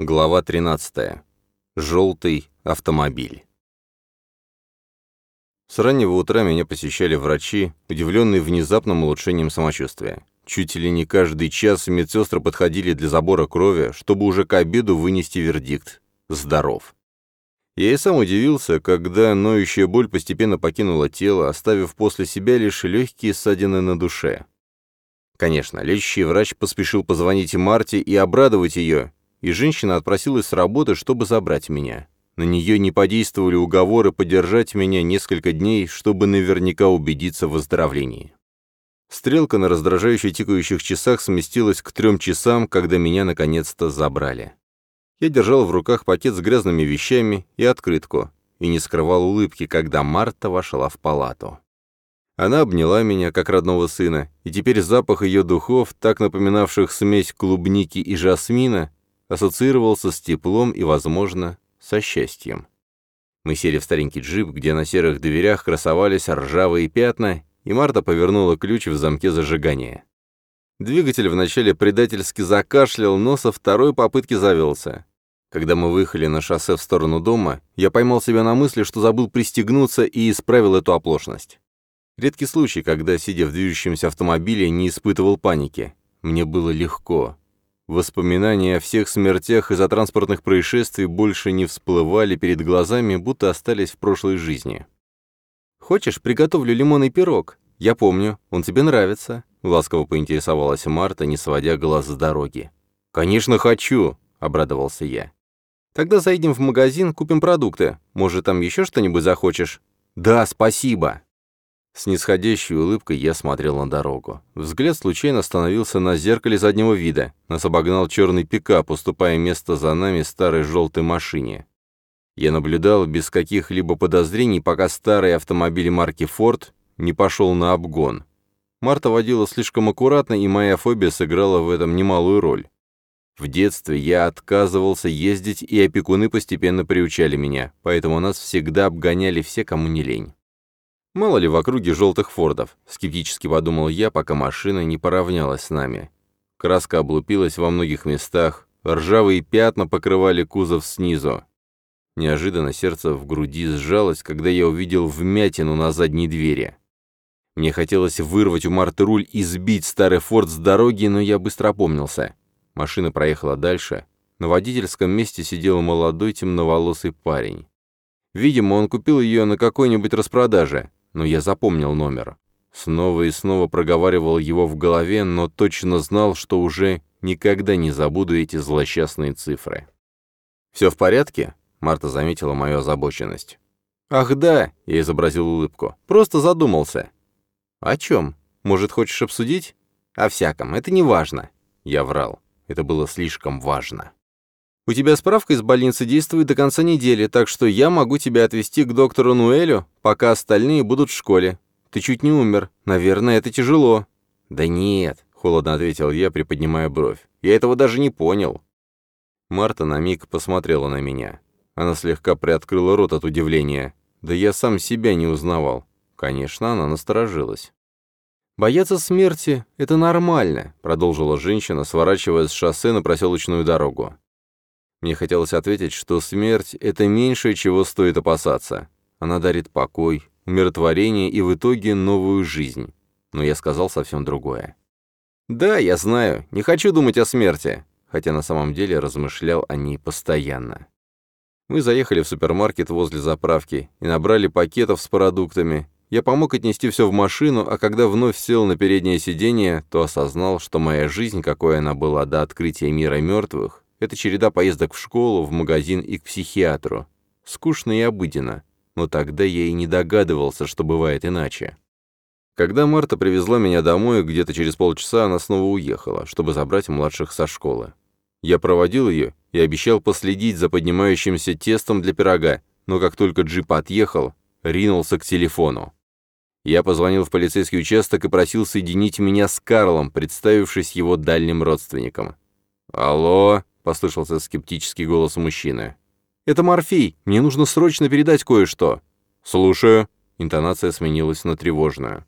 Глава 13. Желтый автомобиль. С раннего утра меня посещали врачи, удивленные внезапным улучшением самочувствия. Чуть ли не каждый час медсестры подходили для забора крови, чтобы уже к обеду вынести вердикт «здоров». Я и сам удивился, когда ноющая боль постепенно покинула тело, оставив после себя лишь легкие ссадины на душе. Конечно, лечащий врач поспешил позвонить Марте и обрадовать ее, и женщина отпросилась с работы, чтобы забрать меня. На нее не подействовали уговоры подержать меня несколько дней, чтобы наверняка убедиться в выздоровлении. Стрелка на раздражающе тикающих часах сместилась к трем часам, когда меня наконец-то забрали. Я держал в руках пакет с грязными вещами и открытку, и не скрывал улыбки, когда Марта вошла в палату. Она обняла меня, как родного сына, и теперь запах ее духов, так напоминавших смесь клубники и жасмина, ассоциировался с теплом и, возможно, со счастьем. Мы сели в старенький джип, где на серых дверях красовались ржавые пятна, и Марта повернула ключ в замке зажигания. Двигатель вначале предательски закашлял, но со второй попытки завелся. Когда мы выехали на шоссе в сторону дома, я поймал себя на мысли, что забыл пристегнуться и исправил эту оплошность. Редкий случай, когда, сидя в движущемся автомобиле, не испытывал паники. Мне было легко. Воспоминания о всех смертях из-за транспортных происшествий больше не всплывали перед глазами, будто остались в прошлой жизни. «Хочешь, приготовлю лимонный пирог? Я помню, он тебе нравится», — ласково поинтересовалась Марта, не сводя глаз с дороги. «Конечно, хочу», — обрадовался я. «Тогда зайдем в магазин, купим продукты. Может, там еще что-нибудь захочешь?» «Да, спасибо», с нисходящей улыбкой я смотрел на дорогу. Взгляд случайно остановился на зеркале заднего вида. Нас обогнал черный пикап, уступая место за нами старой желтой машине. Я наблюдал без каких-либо подозрений, пока старый автомобиль марки Ford не пошел на обгон. Марта водила слишком аккуратно, и моя фобия сыграла в этом немалую роль. В детстве я отказывался ездить, и опекуны постепенно приучали меня, поэтому нас всегда обгоняли все, кому не лень. Мало ли в округе желтых фордов, скептически подумал я, пока машина не поравнялась с нами. Краска облупилась во многих местах, ржавые пятна покрывали кузов снизу. Неожиданно сердце в груди сжалось, когда я увидел вмятину на задней двери. Мне хотелось вырвать у Марты руль и сбить старый форд с дороги, но я быстро опомнился. Машина проехала дальше. На водительском месте сидел молодой темноволосый парень. Видимо, он купил ее на какой-нибудь распродаже но я запомнил номер. Снова и снова проговаривал его в голове, но точно знал, что уже никогда не забуду эти злосчастные цифры. «Все в порядке?» — Марта заметила мою озабоченность. «Ах да!» — я изобразил улыбку. «Просто задумался». «О чем? Может, хочешь обсудить?» «О всяком. Это не важно». Я врал. Это было слишком важно. У тебя справка из больницы действует до конца недели, так что я могу тебя отвезти к доктору Нуэлю, пока остальные будут в школе. Ты чуть не умер. Наверное, это тяжело». «Да нет», — холодно ответил я, приподнимая бровь. «Я этого даже не понял». Марта на миг посмотрела на меня. Она слегка приоткрыла рот от удивления. Да я сам себя не узнавал. Конечно, она насторожилась. «Бояться смерти — это нормально», — продолжила женщина, сворачивая с шоссе на проселочную дорогу. Мне хотелось ответить, что смерть — это меньшее, чего стоит опасаться. Она дарит покой, умиротворение и в итоге новую жизнь. Но я сказал совсем другое. «Да, я знаю, не хочу думать о смерти», хотя на самом деле размышлял о ней постоянно. Мы заехали в супермаркет возле заправки и набрали пакетов с продуктами. Я помог отнести все в машину, а когда вновь сел на переднее сиденье, то осознал, что моя жизнь, какой она была до открытия мира мертвых, это череда поездок в школу, в магазин и к психиатру. Скучно и обыденно, но тогда я и не догадывался, что бывает иначе. Когда Марта привезла меня домой, где-то через полчаса она снова уехала, чтобы забрать младших со школы. Я проводил ее и обещал последить за поднимающимся тестом для пирога, но как только джип отъехал, ринулся к телефону. Я позвонил в полицейский участок и просил соединить меня с Карлом, представившись его дальним родственником. «Алло», послышался скептический голос мужчины. «Это Морфей. Мне нужно срочно передать кое-что». «Слушаю». Интонация сменилась на тревожную.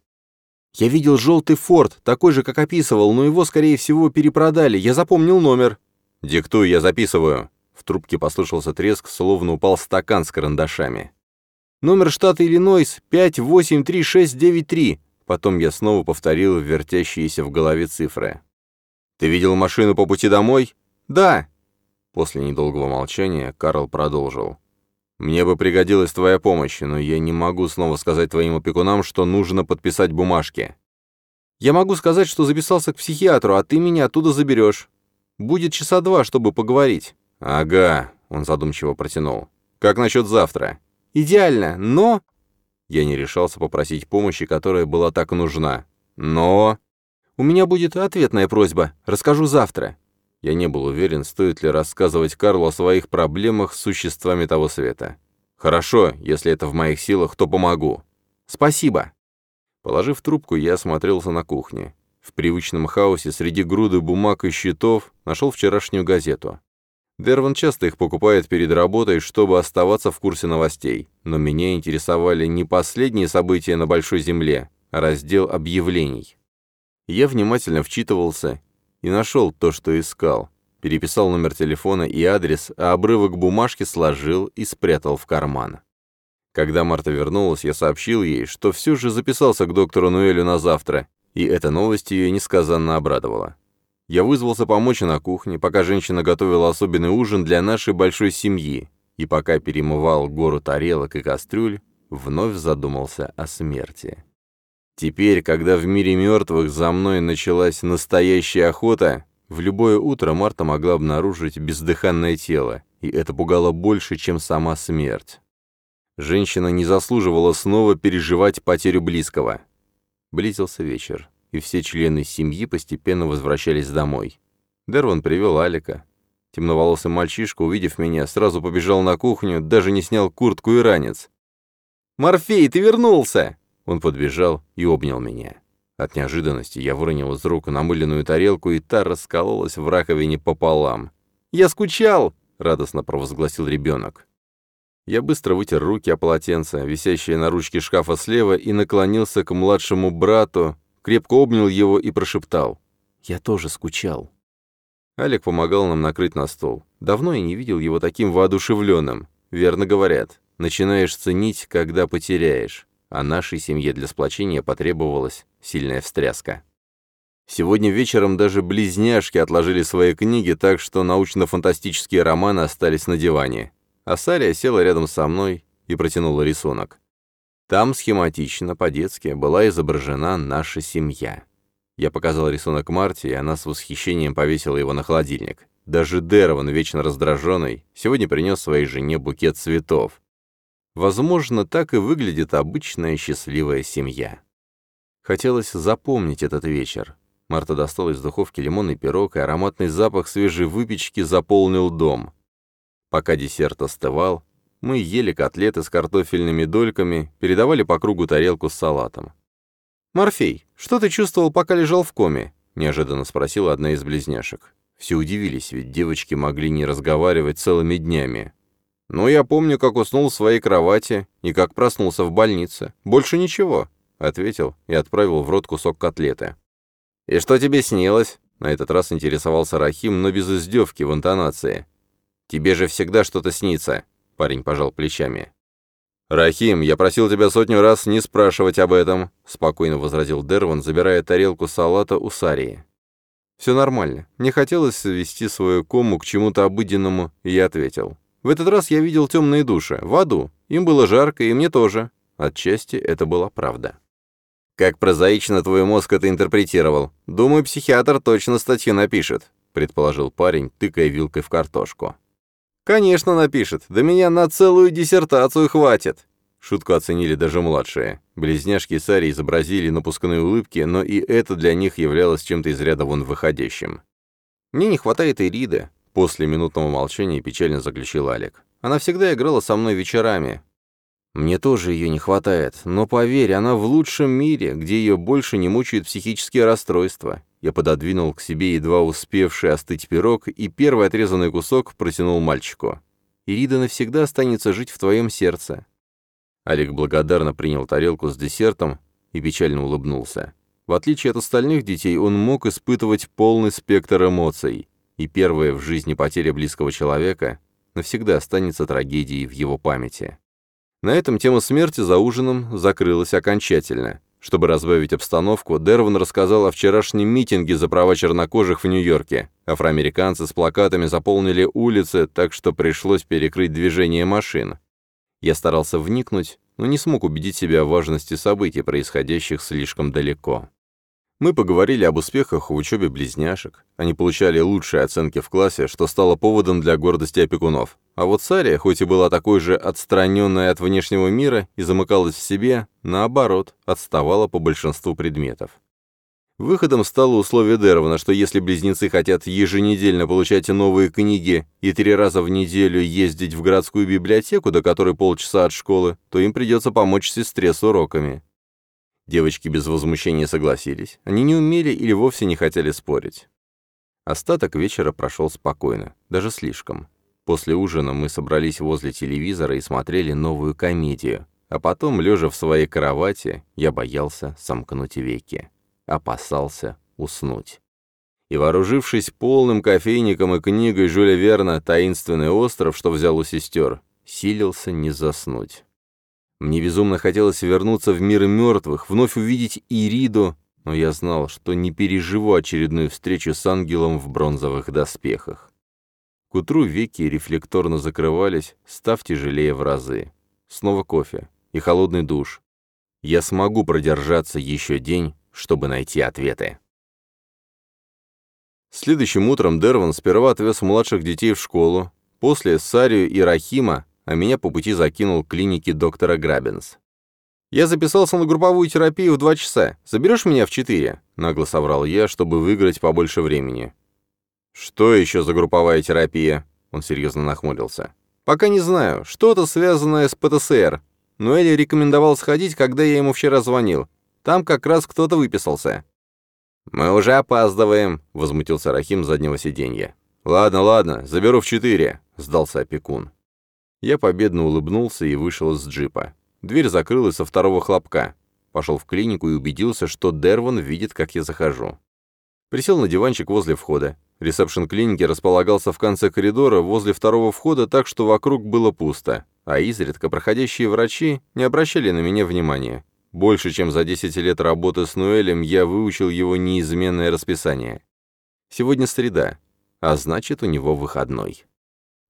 «Я видел желтый форт, такой же, как описывал, но его, скорее всего, перепродали. Я запомнил номер». «Диктуй, я записываю». В трубке послышался треск, словно упал стакан с карандашами. «Номер штата Иллинойс 583693». Потом я снова повторил вертящиеся в голове цифры. «Ты видел машину по пути домой?» «Да». После недолгого молчания Карл продолжил. «Мне бы пригодилась твоя помощь, но я не могу снова сказать твоим опекунам, что нужно подписать бумажки. Я могу сказать, что записался к психиатру, а ты меня оттуда заберешь. Будет часа два, чтобы поговорить». «Ага», — он задумчиво протянул. «Как насчет завтра?» «Идеально, но...» Я не решался попросить помощи, которая была так нужна. «Но...» «У меня будет ответная просьба. Расскажу завтра». Я не был уверен, стоит ли рассказывать Карлу о своих проблемах с существами того света. «Хорошо, если это в моих силах, то помогу». «Спасибо». Положив трубку, я осмотрелся на кухне. В привычном хаосе среди груды бумаг и счетов нашел вчерашнюю газету. Дерван часто их покупает перед работой, чтобы оставаться в курсе новостей. Но меня интересовали не последние события на Большой Земле, а раздел объявлений. Я внимательно вчитывался и нашел то, что искал. Переписал номер телефона и адрес, а обрывок бумажки сложил и спрятал в карман. Когда Марта вернулась, я сообщил ей, что все же записался к доктору Нуэлю на завтра, и эта новость ее несказанно обрадовала. Я вызвался помочь на кухне, пока женщина готовила особенный ужин для нашей большой семьи, и пока перемывал гору тарелок и кастрюль, вновь задумался о смерти. Теперь, когда в мире мертвых за мной началась настоящая охота, в любое утро Марта могла обнаружить бездыханное тело, и это пугало больше, чем сама смерть. Женщина не заслуживала снова переживать потерю близкого. Близился вечер, и все члены семьи постепенно возвращались домой. Дерван привел Алика. Темноволосый мальчишка, увидев меня, сразу побежал на кухню, даже не снял куртку и ранец. «Морфей, ты вернулся!» Он подбежал и обнял меня. От неожиданности я выронил из рук намыленную тарелку, и та раскололась в раковине пополам. «Я скучал!» — радостно провозгласил ребенок. Я быстро вытер руки о полотенце, висящее на ручке шкафа слева, и наклонился к младшему брату, крепко обнял его и прошептал. «Я тоже скучал». Алик помогал нам накрыть на стол. Давно я не видел его таким воодушевленным. Верно говорят, начинаешь ценить, когда потеряешь. А нашей семье для сплочения потребовалась сильная встряска. Сегодня вечером даже близняшки отложили свои книги, так что научно-фантастические романы остались на диване а Сария села рядом со мной и протянула рисунок. Там схематично, по-детски, была изображена наша семья. Я показал рисунок Марте, и она с восхищением повесила его на холодильник. Даже Дерован, вечно раздраженный, сегодня принес своей жене букет цветов. Возможно, так и выглядит обычная счастливая семья. Хотелось запомнить этот вечер. Марта достала из духовки лимонный пирог, и ароматный запах свежей выпечки заполнил дом. Пока десерт остывал, мы ели котлеты с картофельными дольками, передавали по кругу тарелку с салатом. «Морфей, что ты чувствовал, пока лежал в коме?» — неожиданно спросила одна из близняшек. Все удивились, ведь девочки могли не разговаривать целыми днями. «Но я помню, как уснул в своей кровати и как проснулся в больнице. Больше ничего», — ответил и отправил в рот кусок котлеты. «И что тебе снилось?» — на этот раз интересовался Рахим, но без издевки в интонации. «Тебе же всегда что-то снится», — парень пожал плечами. «Рахим, я просил тебя сотню раз не спрашивать об этом», — спокойно возразил Дерван, забирая тарелку салата у Сарии. «Все нормально. Не хотелось свести свою кому к чему-то обыденному, и я ответил. В этот раз я видел темные души, в аду. Им было жарко, и мне тоже. Отчасти это была правда». «Как прозаично твой мозг это интерпретировал. Думаю, психиатр точно статью напишет», — предположил парень, тыкая вилкой в картошку. «Конечно напишет. Да меня на целую диссертацию хватит». Шутку оценили даже младшие. Близняшки Сари изобразили напускные улыбки, но и это для них являлось чем-то из ряда вон выходящим. «Мне не хватает Ириды», — после минутного молчания печально заключил Алик. «Она всегда играла со мной вечерами. Мне тоже ее не хватает, но поверь, она в лучшем мире, где ее больше не мучают психические расстройства. Я пододвинул к себе едва успевший остыть пирог, и первый отрезанный кусок протянул мальчику. «Ирида навсегда останется жить в твоем сердце». Олег благодарно принял тарелку с десертом и печально улыбнулся. В отличие от остальных детей, он мог испытывать полный спектр эмоций. И первая в жизни потеря близкого человека навсегда останется трагедией в его памяти. На этом тема смерти за ужином закрылась окончательно. Чтобы разбавить обстановку, Дерван рассказал о вчерашнем митинге за права чернокожих в Нью-Йорке. Афроамериканцы с плакатами заполнили улицы, так что пришлось перекрыть движение машин. Я старался вникнуть, но не смог убедить себя в важности событий, происходящих слишком далеко. Мы поговорили об успехах в учебе близняшек. Они получали лучшие оценки в классе, что стало поводом для гордости опекунов. А вот Сария, хоть и была такой же отстраненной от внешнего мира и замыкалась в себе, наоборот, отставала по большинству предметов. Выходом стало условие Дервана, что если близнецы хотят еженедельно получать новые книги и три раза в неделю ездить в городскую библиотеку, до которой полчаса от школы, то им придется помочь сестре с уроками. Девочки без возмущения согласились. Они не умели или вовсе не хотели спорить. Остаток вечера прошел спокойно, даже слишком. После ужина мы собрались возле телевизора и смотрели новую комедию, а потом, лежа в своей кровати, я боялся сомкнуть веки, опасался уснуть. И вооружившись полным кофейником и книгой Жюля Верна «Таинственный остров», что взял у сестер, силился не заснуть. Мне безумно хотелось вернуться в мир мертвых, вновь увидеть Ириду, но я знал, что не переживу очередную встречу с ангелом в бронзовых доспехах. К утру веки рефлекторно закрывались, став тяжелее в разы. Снова кофе и холодный душ. Я смогу продержаться еще день, чтобы найти ответы. Следующим утром Дерван сперва отвез младших детей в школу, после Сарию и Рахима а меня по пути закинул к клинике доктора Грабинс. «Я записался на групповую терапию в два часа. Заберешь меня в четыре?» — нагло соврал я, чтобы выиграть побольше времени. «Что еще за групповая терапия?» — он серьезно нахмурился. «Пока не знаю. Что-то связанное с ПТСР. Но Элли рекомендовал сходить, когда я ему вчера звонил. Там как раз кто-то выписался». «Мы уже опаздываем», — возмутился Рахим с заднего сиденья. «Ладно, ладно, заберу в четыре», — сдался опекун. Я победно улыбнулся и вышел из джипа. Дверь закрылась со второго хлопка. Пошел в клинику и убедился, что Дерван видит, как я захожу. Присел на диванчик возле входа. Ресепшн клиники располагался в конце коридора возле второго входа так, что вокруг было пусто, а изредка проходящие врачи не обращали на меня внимания. Больше, чем за 10 лет работы с Нуэлем, я выучил его неизменное расписание. Сегодня среда, а значит, у него выходной.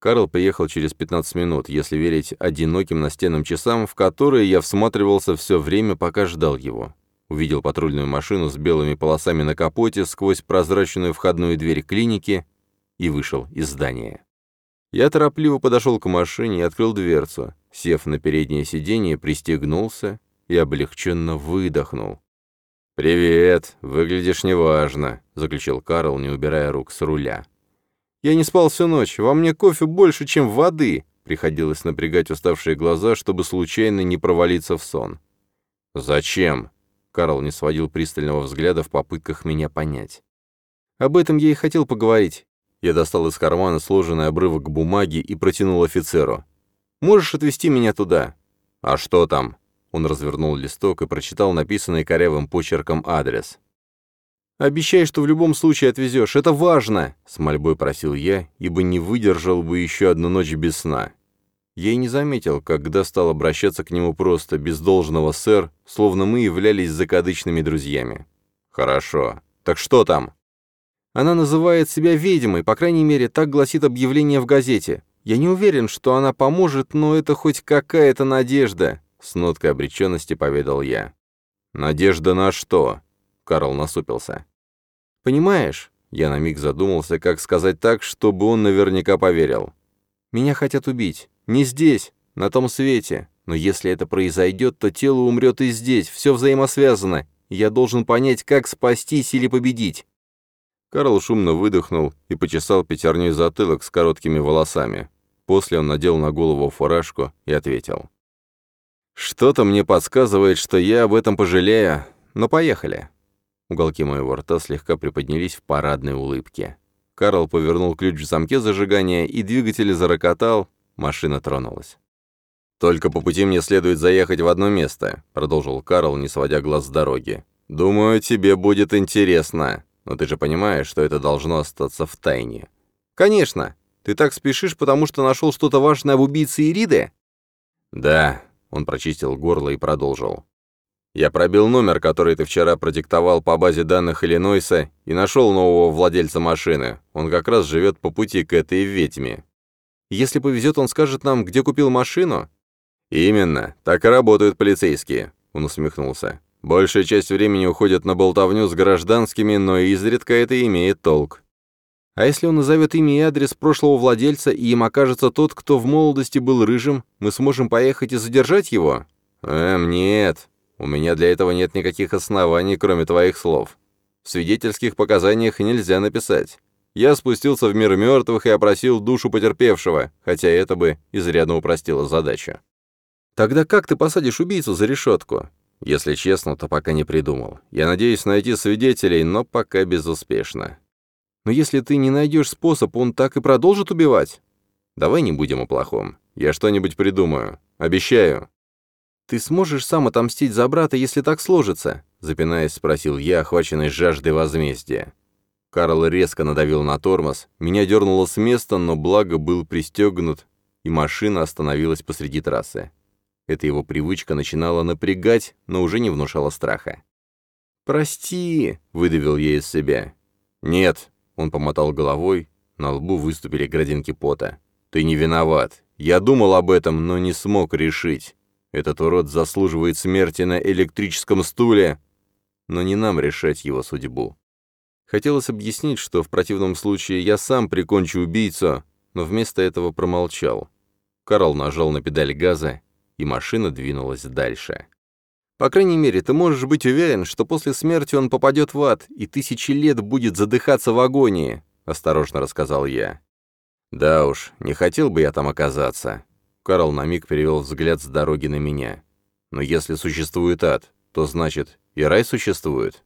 Карл приехал через 15 минут, если верить одиноким настенным часам, в которые я всматривался все время, пока ждал его. Увидел патрульную машину с белыми полосами на капоте сквозь прозрачную входную дверь клиники и вышел из здания. Я торопливо подошел к машине и открыл дверцу. Сев на переднее сиденье, пристегнулся и облегченно выдохнул. «Привет, выглядишь неважно», — заключил Карл, не убирая рук с руля. Я не спал всю ночь, во мне кофе больше, чем воды. Приходилось напрягать уставшие глаза, чтобы случайно не провалиться в сон. «Зачем?» Карл не сводил пристального взгляда в попытках меня понять. «Об этом я и хотел поговорить». Я достал из кармана сложенный обрывок бумаги и протянул офицеру. «Можешь отвезти меня туда?» «А что там?» Он развернул листок и прочитал написанный корявым почерком адрес. Обещай, что в любом случае отвезешь. Это важно!» — с мольбой просил я, ибо не выдержал бы еще одну ночь без сна. Я и не заметил, когда стал обращаться к нему просто, без должного сэр, словно мы являлись закадычными друзьями. «Хорошо. Так что там?» «Она называет себя ведьмой, по крайней мере, так гласит объявление в газете. Я не уверен, что она поможет, но это хоть какая-то надежда», — с ноткой обреченности поведал я. «Надежда на что?» — Карл насупился. Понимаешь?» Я на миг задумался, как сказать так, чтобы он наверняка поверил. «Меня хотят убить. Не здесь, на том свете. Но если это произойдет, то тело умрет и здесь. Все взаимосвязано. Я должен понять, как спастись или победить». Карл шумно выдохнул и почесал пятерней затылок с короткими волосами. После он надел на голову фуражку и ответил. «Что-то мне подсказывает, что я об этом пожалею, но поехали». Уголки моего рта слегка приподнялись в парадной улыбке. Карл повернул ключ в замке зажигания, и двигатель зарокотал, машина тронулась. «Только по пути мне следует заехать в одно место», — продолжил Карл, не сводя глаз с дороги. «Думаю, тебе будет интересно. Но ты же понимаешь, что это должно остаться в тайне. «Конечно. Ты так спешишь, потому что нашел что-то важное об убийце Ириды?» «Да», — он прочистил горло и продолжил. «Я пробил номер, который ты вчера продиктовал по базе данных Иллинойса, и нашел нового владельца машины. Он как раз живет по пути к этой ведьме. Если повезет, он скажет нам, где купил машину?» «Именно. Так и работают полицейские», — он усмехнулся. «Большая часть времени уходит на болтовню с гражданскими, но изредка это имеет толк. А если он назовет имя и адрес прошлого владельца, и им окажется тот, кто в молодости был рыжим, мы сможем поехать и задержать его? Эм, нет. У меня для этого нет никаких оснований, кроме твоих слов. В свидетельских показаниях нельзя написать. Я спустился в мир мертвых и опросил душу потерпевшего, хотя это бы изрядно упростило задачу. Тогда как ты посадишь убийцу за решетку? Если честно, то пока не придумал. Я надеюсь найти свидетелей, но пока безуспешно. Но если ты не найдешь способ, он так и продолжит убивать. Давай не будем о плохом. Я что-нибудь придумаю. Обещаю. Ты сможешь сам отомстить за брата, если так сложится? Запинаясь, спросил я, охваченный жаждой возмездия. Карл резко надавил на тормоз, меня дернуло с места, но благо был пристегнут, и машина остановилась посреди трассы. Эта его привычка начинала напрягать, но уже не внушала страха. «Прости», — выдавил я из себя. «Нет, он помотал головой, на лбу выступили градинки пота. «Ты не виноват. Я думал об этом, но не смог решить. Этот урод заслуживает смерти на электрическом стуле, но не нам решать его судьбу». Хотелось объяснить, что в противном случае я сам прикончу убийцу, но вместо этого промолчал. Карл нажал на педаль газа, и машина двинулась дальше. По крайней мере, ты можешь быть уверен, что после смерти он попадет в ад и тысячи лет будет задыхаться в агонии», — осторожно рассказал я. «Да уж, не хотел бы я там оказаться». Карл на миг перевел взгляд с дороги на меня. «Но если существует ад, то значит и рай существует?»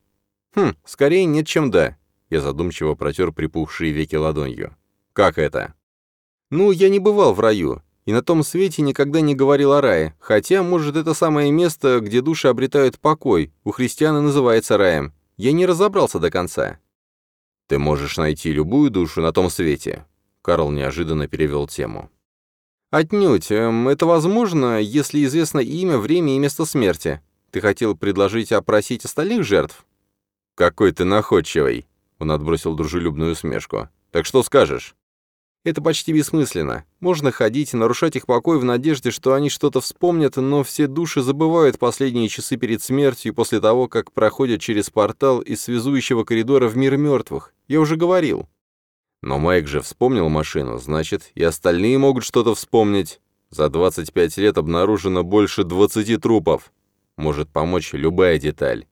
«Хм, скорее нет, чем да». Я задумчиво протер припухшие веки ладонью. «Как это?» «Ну, я не бывал в раю и на том свете никогда не говорил о рае, хотя, может, это самое место, где души обретают покой, у христиан называется раем. Я не разобрался до конца. «Ты можешь найти любую душу на том свете», — Карл неожиданно перевел тему. «Отнюдь. Эм, это возможно, если известно имя, время и место смерти. Ты хотел предложить опросить остальных жертв?» «Какой ты находчивый!» — он отбросил дружелюбную усмешку. «Так что скажешь?» Это почти бессмысленно. Можно ходить и нарушать их покой в надежде, что они что-то вспомнят, но все души забывают последние часы перед смертью после того, как проходят через портал из связующего коридора в мир мертвых. Я уже говорил. Но Майк же вспомнил машину, значит, и остальные могут что-то вспомнить. За 25 лет обнаружено больше 20 трупов. Может помочь любая деталь.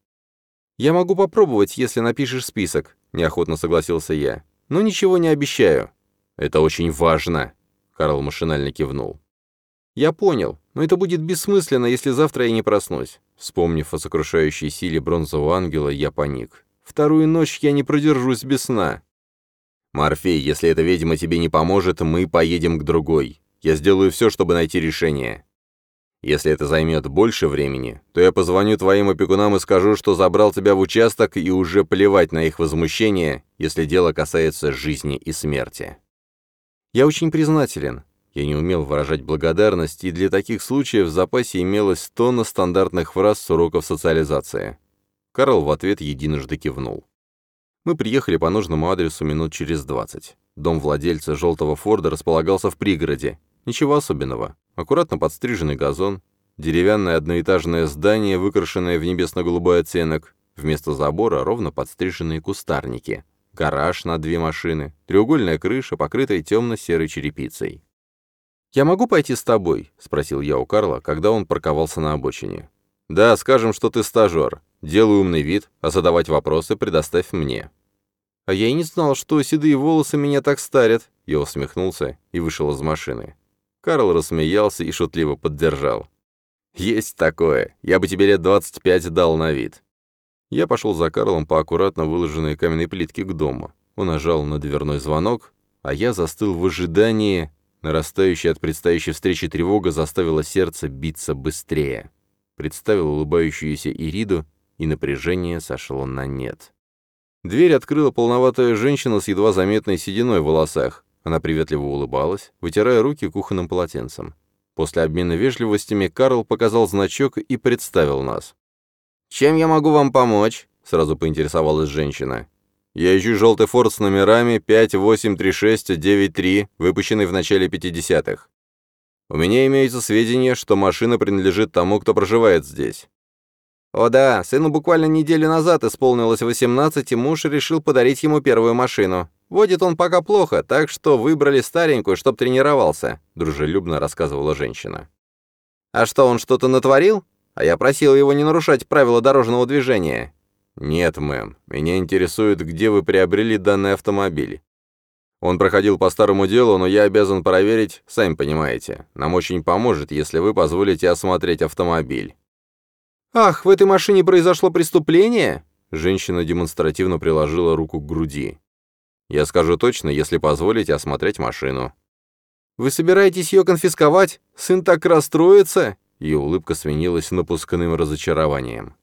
«Я могу попробовать, если напишешь список», — неохотно согласился я. «Но ничего не обещаю». «Это очень важно», — Карл машинально кивнул. «Я понял, но это будет бессмысленно, если завтра я не проснусь». Вспомнив о сокрушающей силе бронзового ангела, я паник. «Вторую ночь я не продержусь без сна». «Морфей, если эта ведьма тебе не поможет, мы поедем к другой. Я сделаю все, чтобы найти решение. Если это займет больше времени, то я позвоню твоим опекунам и скажу, что забрал тебя в участок, и уже плевать на их возмущение, если дело касается жизни и смерти». Я очень признателен. Я не умел выражать благодарность, и для таких случаев в запасе имелось тонна стандартных фраз с уроков социализации. Карл в ответ единожды кивнул. Мы приехали по нужному адресу минут через двадцать. Дом владельца желтого Форда располагался в пригороде. Ничего особенного. Аккуратно подстриженный газон, деревянное одноэтажное здание, выкрашенное в небесно-голубой оттенок, вместо забора ровно подстриженные кустарники гараж на две машины, треугольная крыша, покрытая темно-серой черепицей. «Я могу пойти с тобой?» — спросил я у Карла, когда он парковался на обочине. «Да, скажем, что ты стажер. Делай умный вид, а задавать вопросы предоставь мне». «А я и не знал, что седые волосы меня так старят», — я усмехнулся и вышел из машины. Карл рассмеялся и шутливо поддержал. «Есть такое. Я бы тебе лет 25 дал на вид. Я пошел за Карлом по аккуратно выложенной каменной плитке к дому. Он нажал на дверной звонок, а я застыл в ожидании. Нарастающая от предстоящей встречи тревога заставила сердце биться быстрее. Представил улыбающуюся Ириду, и напряжение сошло на нет. Дверь открыла полноватая женщина с едва заметной сединой в волосах. Она приветливо улыбалась, вытирая руки кухонным полотенцем. После обмена вежливостями Карл показал значок и представил нас. «Чем я могу вам помочь?» — сразу поинтересовалась женщина. «Я ищу желтый форт с номерами 583693, выпущенный в начале 50-х. У меня имеются сведения, что машина принадлежит тому, кто проживает здесь. О да, сыну буквально неделю назад исполнилось 18, и муж решил подарить ему первую машину. Водит он пока плохо, так что выбрали старенькую, чтоб тренировался», — дружелюбно рассказывала женщина. «А что, он что-то натворил? А я просил его не нарушать правила дорожного движения». «Нет, мэм. Меня интересует, где вы приобрели данный автомобиль. Он проходил по старому делу, но я обязан проверить, сами понимаете. Нам очень поможет, если вы позволите осмотреть автомобиль». «Ах, в этой машине произошло преступление?» Женщина демонстративно приложила руку к груди. «Я скажу точно, если позволите осмотреть машину». «Вы собираетесь ее конфисковать? Сын так расстроится?» Ее улыбка сменилась напускным разочарованием.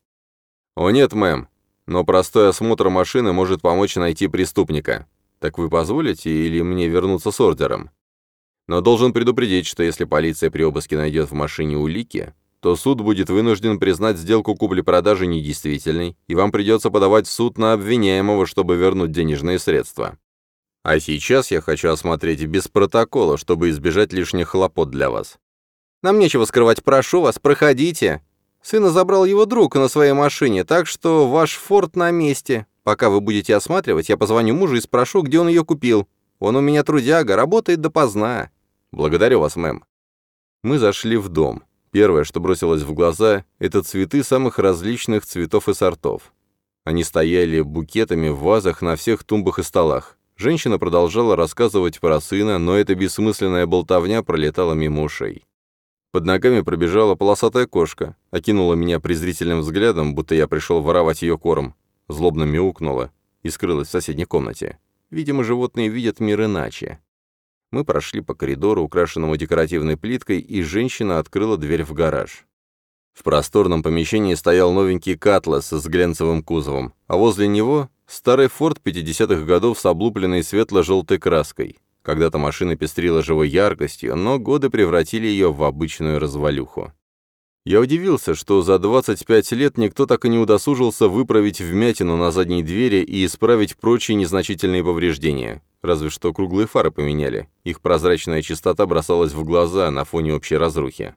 «О нет, мэм, но простой осмотр машины может помочь найти преступника. Так вы позволите или мне вернуться с ордером? Но должен предупредить, что если полиция при обыске найдет в машине улики, то суд будет вынужден признать сделку купли-продажи недействительной, и вам придется подавать в суд на обвиняемого, чтобы вернуть денежные средства. А сейчас я хочу осмотреть без протокола, чтобы избежать лишних хлопот для вас. Нам нечего скрывать, прошу вас, проходите. Сына забрал его друг на своей машине, так что ваш форт на месте. Пока вы будете осматривать, я позвоню мужу и спрошу, где он ее купил. Он у меня трудяга, работает допоздна. Благодарю вас, мэм. Мы зашли в дом. Первое, что бросилось в глаза, это цветы самых различных цветов и сортов. Они стояли букетами в вазах на всех тумбах и столах. Женщина продолжала рассказывать про сына, но эта бессмысленная болтовня пролетала мимо ушей. Под ногами пробежала полосатая кошка, окинула меня презрительным взглядом, будто я пришел воровать ее корм, злобно мяукнула и скрылась в соседней комнате. Видимо, животные видят мир иначе. Мы прошли по коридору, украшенному декоративной плиткой, и женщина открыла дверь в гараж. В просторном помещении стоял новенький Катлас с глянцевым кузовом, а возле него старый Форд 50-х годов с облупленной светло-желтой краской. Когда-то машина пестрила живой яркостью, но годы превратили ее в обычную развалюху. Я удивился, что за 25 лет никто так и не удосужился выправить вмятину на задней двери и исправить прочие незначительные повреждения. Разве что круглые фары поменяли. Их прозрачная чистота бросалась в глаза на фоне общей разрухи.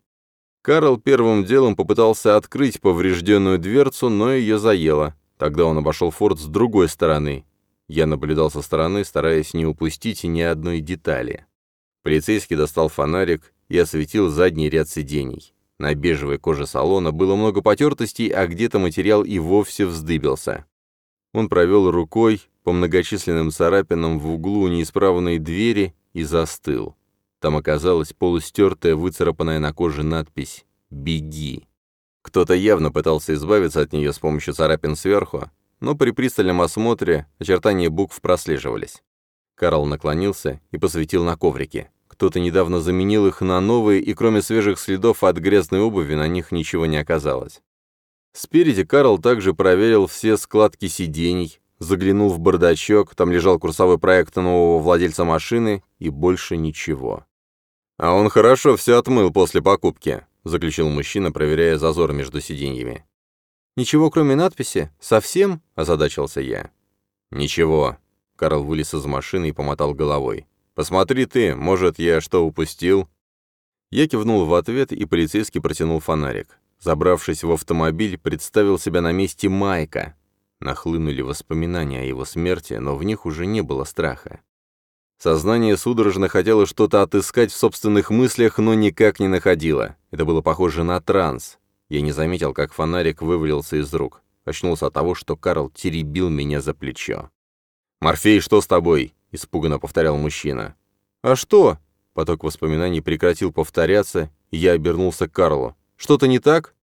Карл первым делом попытался открыть поврежденную дверцу, но ее заело. Тогда он обошел форт с другой стороны. Я наблюдал со стороны, стараясь не упустить ни одной детали. Полицейский достал фонарик и осветил задний ряд сидений. На бежевой коже салона было много потертостей, а где-то материал и вовсе вздыбился. Он провел рукой по многочисленным царапинам в углу неисправной двери и застыл. Там оказалась полустертая, выцарапанная на коже надпись «Беги». Кто-то явно пытался избавиться от нее с помощью царапин сверху, но при пристальном осмотре очертания букв прослеживались. Карл наклонился и посветил на коврики. Кто-то недавно заменил их на новые, и кроме свежих следов от грязной обуви на них ничего не оказалось. Спереди Карл также проверил все складки сидений, заглянул в бардачок, там лежал курсовой проект нового владельца машины, и больше ничего. «А он хорошо все отмыл после покупки», — заключил мужчина, проверяя зазор между сиденьями. «Ничего, кроме надписи? Совсем?» — озадачился я. «Ничего». Карл вылез из машины и помотал головой. «Посмотри ты, может, я что упустил?» Я кивнул в ответ, и полицейский протянул фонарик. Забравшись в автомобиль, представил себя на месте Майка. Нахлынули воспоминания о его смерти, но в них уже не было страха. Сознание судорожно хотело что-то отыскать в собственных мыслях, но никак не находило. Это было похоже на транс. Я не заметил, как фонарик вывалился из рук. Очнулся от того, что Карл теребил меня за плечо. «Морфей, что с тобой?» — испуганно повторял мужчина. «А что?» — поток воспоминаний прекратил повторяться, и я обернулся к Карлу. «Что-то не так?»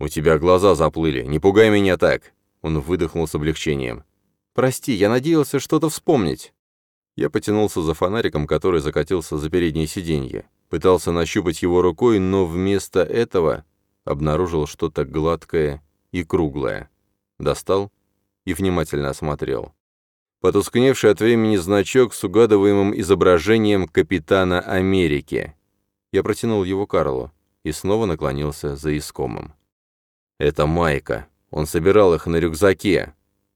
«У тебя глаза заплыли, не пугай меня так!» Он выдохнул с облегчением. «Прости, я надеялся что-то вспомнить». Я потянулся за фонариком, который закатился за переднее сиденье. Пытался нащупать его рукой, но вместо этого обнаружил что-то гладкое и круглое. Достал и внимательно осмотрел. потускневший от времени значок с угадываемым изображением капитана Америки. Я протянул его Карлу и снова наклонился за искомым. «Это майка. Он собирал их на рюкзаке».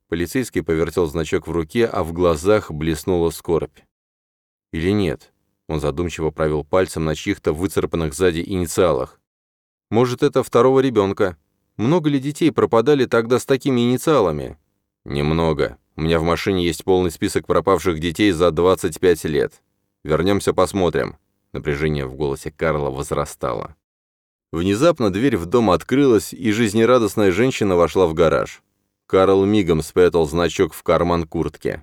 Полицейский повертел значок в руке, а в глазах блеснула скорбь. «Или нет?» Он задумчиво провел пальцем на чьих-то выцарапанных сзади инициалах. «Может, это второго ребенка? Много ли детей пропадали тогда с такими инициалами?» «Немного. У меня в машине есть полный список пропавших детей за 25 лет. Вернемся посмотрим». Напряжение в голосе Карла возрастало. Внезапно дверь в дом открылась, и жизнерадостная женщина вошла в гараж. Карл мигом спрятал значок в карман куртки.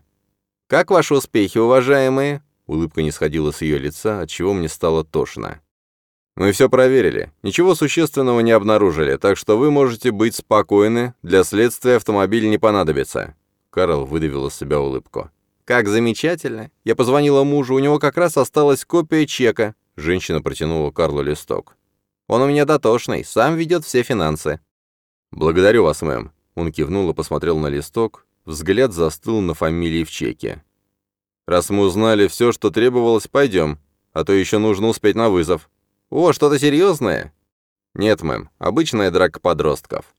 «Как ваши успехи, уважаемые?» Улыбка не сходила с ее лица, отчего мне стало тошно. «Мы все проверили. Ничего существенного не обнаружили, так что вы можете быть спокойны, для следствия автомобиль не понадобится». Карл выдавил из себя улыбку. «Как замечательно! Я позвонила мужу, у него как раз осталась копия чека». Женщина протянула Карлу листок. Он у меня дотошный, сам ведет все финансы». «Благодарю вас, мэм». Он кивнул и посмотрел на листок. Взгляд застыл на фамилии в чеке. «Раз мы узнали все, что требовалось, пойдем, а то еще нужно успеть на вызов». «О, что-то серьезное?» «Нет, мэм, обычная драка подростков».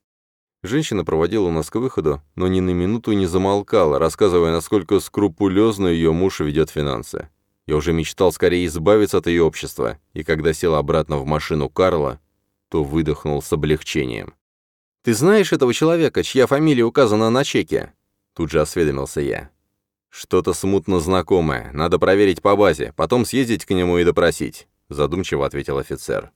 Женщина проводила нас к выходу, но ни на минуту не замолкала, рассказывая, насколько скрупулезно ее муж ведет финансы. Я уже мечтал скорее избавиться от ее общества, и когда сел обратно в машину Карла, то выдохнул с облегчением. «Ты знаешь этого человека, чья фамилия указана на чеке?» Тут же осведомился я. «Что-то смутно знакомое. Надо проверить по базе, потом съездить к нему и допросить», задумчиво ответил офицер.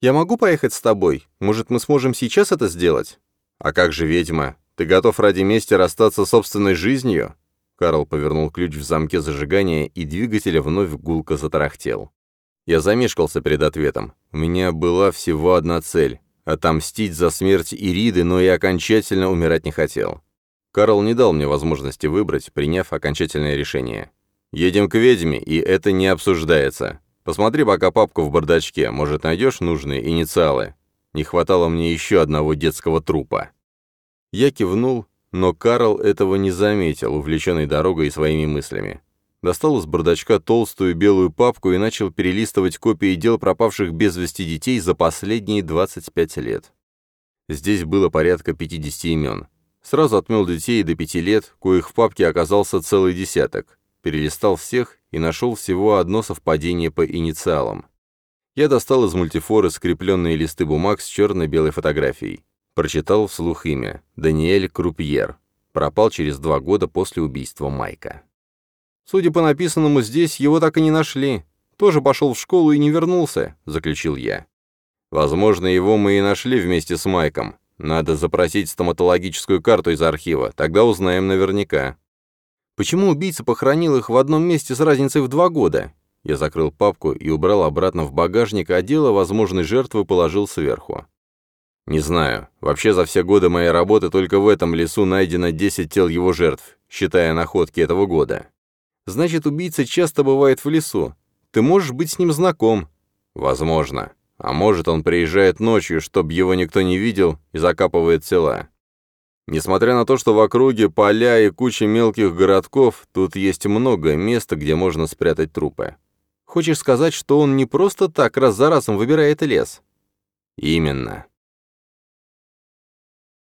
«Я могу поехать с тобой? Может, мы сможем сейчас это сделать?» «А как же ведьма? Ты готов ради мести расстаться собственной жизнью?» Карл повернул ключ в замке зажигания, и двигатель вновь гулко затарахтел. Я замешкался перед ответом. У меня была всего одна цель — отомстить за смерть Ириды, но и окончательно умирать не хотел. Карл не дал мне возможности выбрать, приняв окончательное решение. «Едем к ведьме, и это не обсуждается. Посмотри пока папку в бардачке, может, найдешь нужные инициалы. Не хватало мне еще одного детского трупа». Я кивнул, но Карл этого не заметил, увлеченный дорогой и своими мыслями. Достал из бардачка толстую белую папку и начал перелистывать копии дел пропавших без вести детей за последние 25 лет. Здесь было порядка 50 имен. Сразу отмел детей до 5 лет, коих в папке оказался целый десяток. Перелистал всех и нашел всего одно совпадение по инициалам. Я достал из мультифора скрепленные листы бумаг с черно-белой фотографией. Прочитал вслух имя. Даниэль Крупьер. Пропал через два года после убийства Майка. Судя по написанному здесь, его так и не нашли. Тоже пошел в школу и не вернулся, заключил я. Возможно, его мы и нашли вместе с Майком. Надо запросить стоматологическую карту из архива, тогда узнаем наверняка. Почему убийца похоронил их в одном месте с разницей в два года? Я закрыл папку и убрал обратно в багажник, а дело возможной жертвы положил сверху. «Не знаю. Вообще за все годы моей работы только в этом лесу найдено 10 тел его жертв, считая находки этого года. Значит, убийца часто бывает в лесу. Ты можешь быть с ним знаком?» «Возможно. А может, он приезжает ночью, чтобы его никто не видел, и закапывает тела. Несмотря на то, что в округе поля и куча мелких городков, тут есть много места, где можно спрятать трупы. Хочешь сказать, что он не просто так раз за разом выбирает лес?» «Именно.